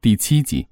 第七集。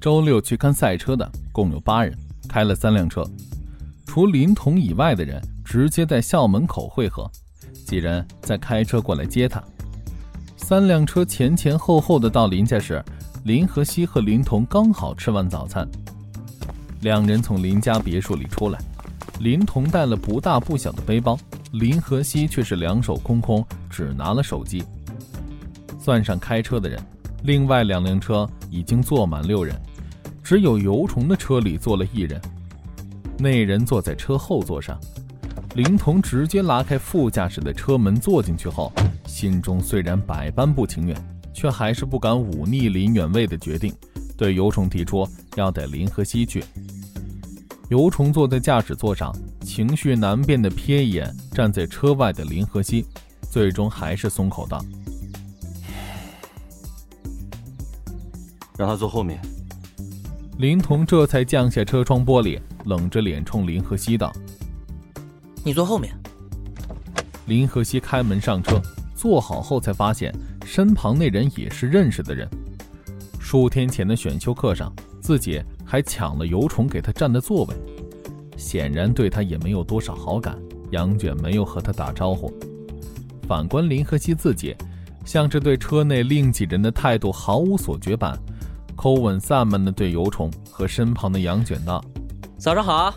周六去看赛车的共有八人，开了三辆车，除林童以外的人直接在校门口汇合，几人再开车过来接他。三辆车前前后后的到林家时，林和熙和林童刚好吃完早餐。两人从林家别墅里出来，林童带了不大不小的背包，林和熙却是两手空空，只拿了手机。算上开车的人，另外两辆车已经坐满六人，只有油虫的车里坐了一人。那人坐在车后座上，林童直接拉开副驾驶的车门坐进去后，心中虽然百般不情愿，却还是不敢忤逆林远卫的决定，对油虫提出要带林和熙去。油虫坐在驾驶座上，情绪难辨地瞥一眼站在车外的林和熙，最终还是松口道：“让他坐后面。”林童这才降下车窗玻璃，冷着脸冲林和熙道：“你坐后面。”林和熙开门上车，坐好后才发现身旁那人也是认识的人。数天前的选修课上，自己。还抢了油虫给他占的座位，显然对他也没有多少好感。杨卷没有和他打招呼。反观林和熙自己，像是对车内另几人的态度毫无所觉般，口吻散漫的对油虫和身旁的杨卷道：“早上好。”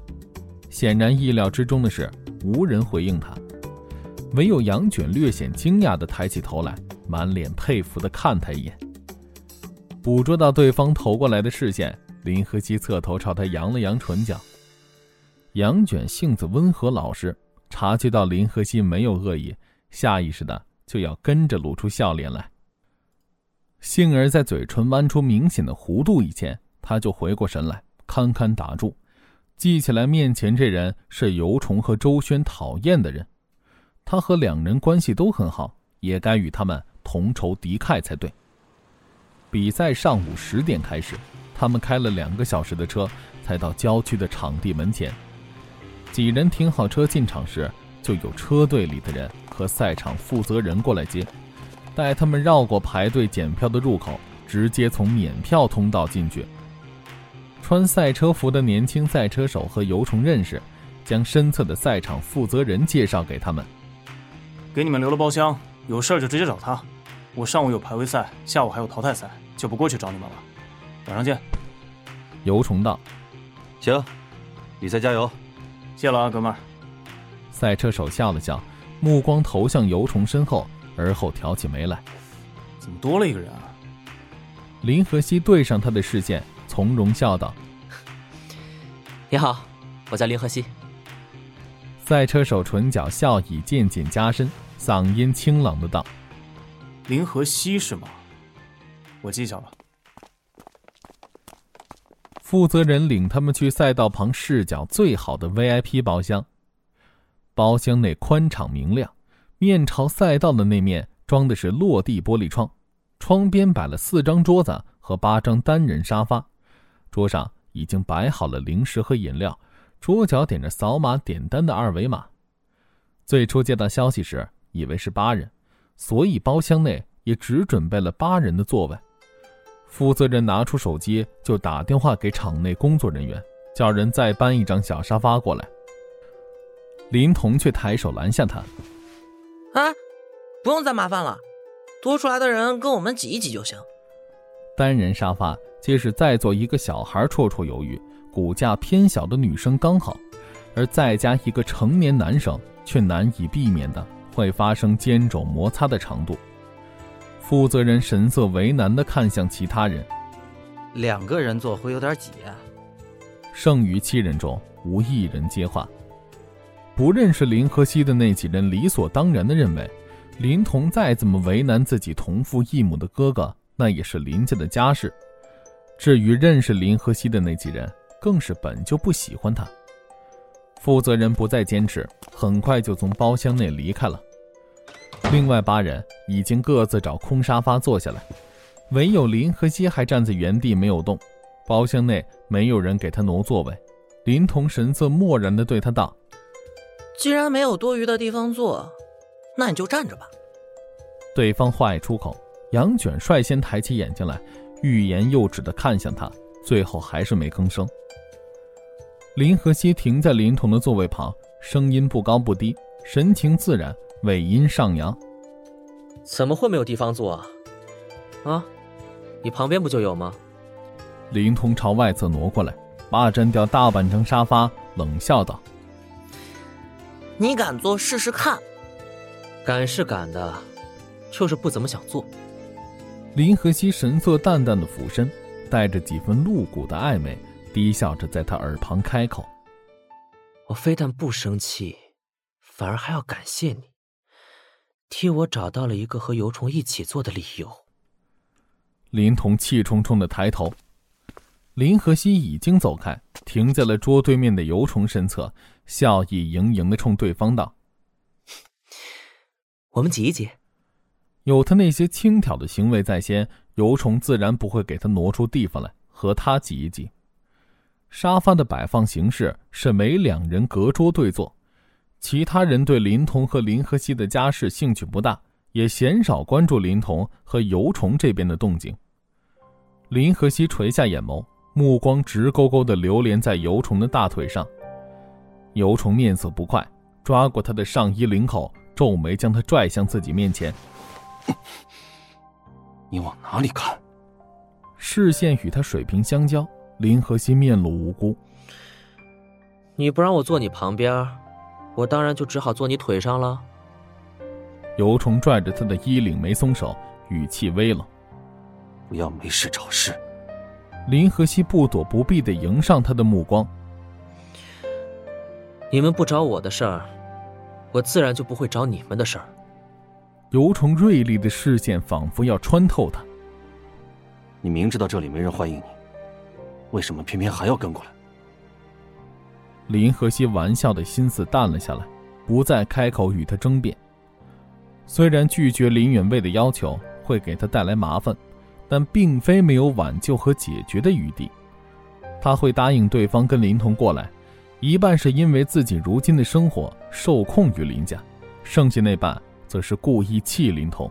显然意料之中的是，无人回应他，唯有杨卷略显惊讶地抬起头来，满脸佩服地看他一眼，捕捉到对方投过来的视线。林和熙侧头朝他扬了扬唇角，杨卷性子温和老实，察觉到林和熙没有恶意，下意识的就要跟着露出笑脸来。幸而在嘴唇弯出明显的弧度以前，他就回过神来，堪堪打住，记起来面前这人是尤虫和周轩讨厌的人，他和两人关系都很好，也该与他们同仇敌忾才对。比赛上午十点开始。他们开了两个小时的车，才到郊区的场地门前。几人停好车进场时，就有车队里的人和赛场负责人过来接，带他们绕过排队检票的入口，直接从免票通道进去。穿赛车服的年轻赛车手和尤虫认识，将身侧的赛场负责人介绍给他们。给你们留了包厢，有事就直接找他。我上午有排位赛，下午还有淘汰赛，就不过去找你们了。晚上见，尤虫道：“行，比赛加油，谢了啊，哥们儿。”赛车手笑了笑，目光投向尤虫身后，而后挑起眉来：“怎么多了一个人啊？”林和熙对上他的视线，从容笑道：“你好，我叫林和熙。”赛车手唇角笑意渐渐加深，嗓音清朗的道：“林和熙是吗？我记下了。”负责人领他们去赛道旁视角最好的 VIP 包厢。包厢内宽敞明亮，面朝赛道的那面装的是落地玻璃窗，窗边摆了四张桌子和八张单人沙发，桌上已经摆好了零食和饮料，桌角点着扫码点单的二维码。最初接到消息时，以为是八人，所以包厢内也只准备了八人的座位。负责人拿出手机，就打电话给场内工作人员，叫人再搬一张小沙发过来。林童却抬手拦下他：“啊，不用再麻烦了，多出来的人跟我们挤一挤就行。”单人沙发即使再坐一个小孩绰绰有余，骨架偏小的女生刚好，而再加一个成年男生，却难以避免的会发生肩肘摩擦的长度。负责人神色为难的看向其他人，两个人坐会有点挤啊。剩余七人中无一人接话。不认识林和熙的那几人理所当然地认为，林童再怎么为难自己同父异母的哥哥，那也是林家的家事。至于认识林和熙的那几人，更是本就不喜欢他。负责人不再坚持，很快就从包厢内离开了。另外八人已经各自找空沙发坐下来，唯有林和熙还站在原地没有动。包厢内没有人给他挪座位，林童神色漠然地对他道：“既然没有多余的地方坐，那你就站着吧。”对方话一出口，杨卷率先抬起眼睛来，欲言又止的看向他，最后还是没吭声。林和熙停在林童的座位旁，声音不高不低，神情自然，尾音上扬：“怎么会没有地方坐啊？啊，你旁边不就有吗？”林童朝外侧挪过来，霸占掉大半张沙发，冷笑道：“你敢做试试看？敢是敢的，就是不怎么想做。”林和熙神色淡淡的俯身，带着几分露骨的暧昧，低笑着在他耳旁开口：“我非但不生气，反而还要感谢你，替我找到了一个和尤虫一起做的理由。”林童气冲冲的抬头。林和熙已经走开，停在了桌对面的尤虫身侧，笑意盈盈的冲对方道：“我们挤一挤。”有他那些轻佻的行为在先，尤虫自然不会给他挪出地方来和他挤一挤。沙发的摆放形式是每两人隔桌对坐，其他人对林童和林和熙的家事兴趣不大，也鲜少关注林童和尤虫这边的动静。林和熙垂下眼眸。目光直勾勾的流连在尤虫的大腿上，尤虫面色不快，抓过他的上衣领口，皱眉将他拽向自己面前。你往哪里看？视线与他水平相交，林和熙面露无辜。你不让我坐你旁边，我当然就只好坐你腿上了。尤虫拽着他的衣领没松手，语气微冷：“不要没事找事。”林和熙不躲不避的迎上他的目光。你们不找我的事儿，我自然就不会找你们的事儿。尤虫锐利的视线仿佛要穿透他。你明知道这里没人欢迎你，为什么偏偏还要跟过来？林和熙玩笑的心思淡了下来，不再开口与他争辩。虽然拒绝林远卫的要求会给他带来麻烦。但并非没有挽救和解决的余地。他会答应对方跟林童过来，一半是因为自己如今的生活受控于林家，剩下那半则是故意气林童。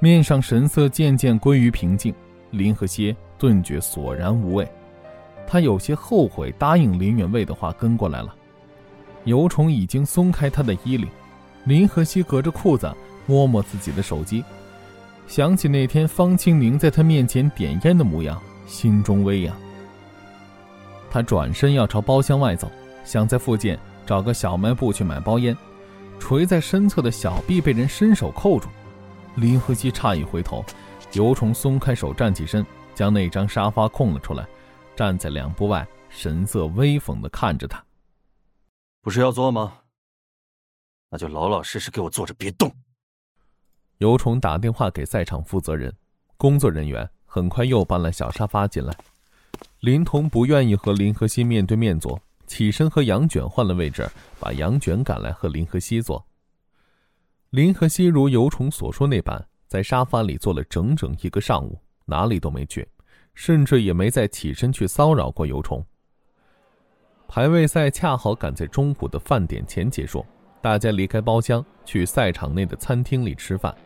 面上神色渐渐归于平静，林和歇顿觉索然无味。他有些后悔答应林远卫的话跟过来了。尤虫已经松开他的衣领，林和熙隔着裤子摸摸自己的手机。想起那天方清明在他面前点烟的模样，心中微痒。他转身要朝包厢外走，想在附近找个小卖部去买包烟。垂在身侧的小臂被人伸手扣住，林和熙诧异回头，尤虫松开手站起身，将那张沙发空了出来，站在两步外，神色威风地看着他。不是要坐吗？那就老老实实给我坐着，别动。尤虫打电话给赛场负责人，工作人员很快又搬了小沙发进来。林童不愿意和林和熙面对面坐，起身和杨卷换了位置，把杨卷赶来和林和熙坐。林和熙如尤虫所说那般，在沙发里坐了整整一个上午，哪里都没去，甚至也没再起身去骚扰过尤虫。排位赛恰好赶在中午的饭点前结束。大家离开包厢，去赛场内的餐厅里吃饭。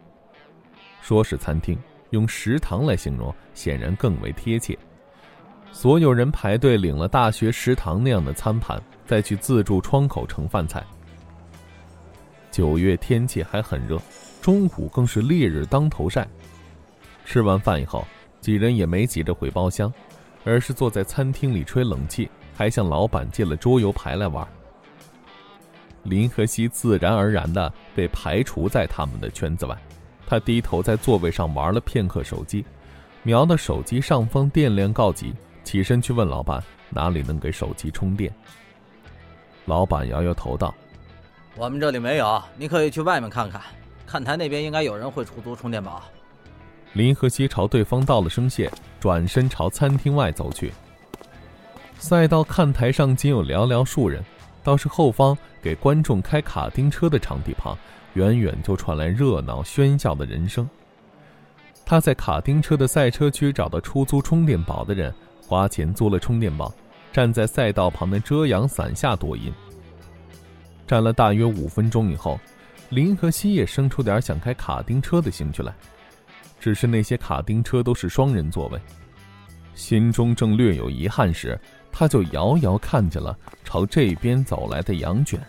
说是餐厅，用食堂来形容显然更为贴切。所有人排队领了大学食堂那样的餐盘，再去自助窗口盛饭菜。九月天气还很热，中午更是烈日当头晒。吃完饭以后，几人也没急着回包厢，而是坐在餐厅里吹冷气，还向老板借了桌游牌来玩。林和熙自然而然地被排除在他们的圈子外，他低头在座位上玩了片刻手机，瞄到手机上方电量告急，起身去问老板哪里能给手机充电。老板摇摇头道：“我们这里没有，你可以去外面看看，看台那边应该有人会出租充电宝。”林和熙朝对方道了声谢，转身朝餐厅外走去。赛道看台上仅有寥寥数人。倒是后方给观众开卡丁车的场地旁，远远就传来热闹喧嚣的人声。他在卡丁车的赛车区找到出租充电宝的人，花钱租了充电宝，站在赛道旁的遮阳伞下躲阴。站了大约五分钟以后，林和西也生出点想开卡丁车的兴趣来。只是那些卡丁车都是双人座位。心中正略有遗憾时，他就遥遥看见了朝这边走来的杨卷。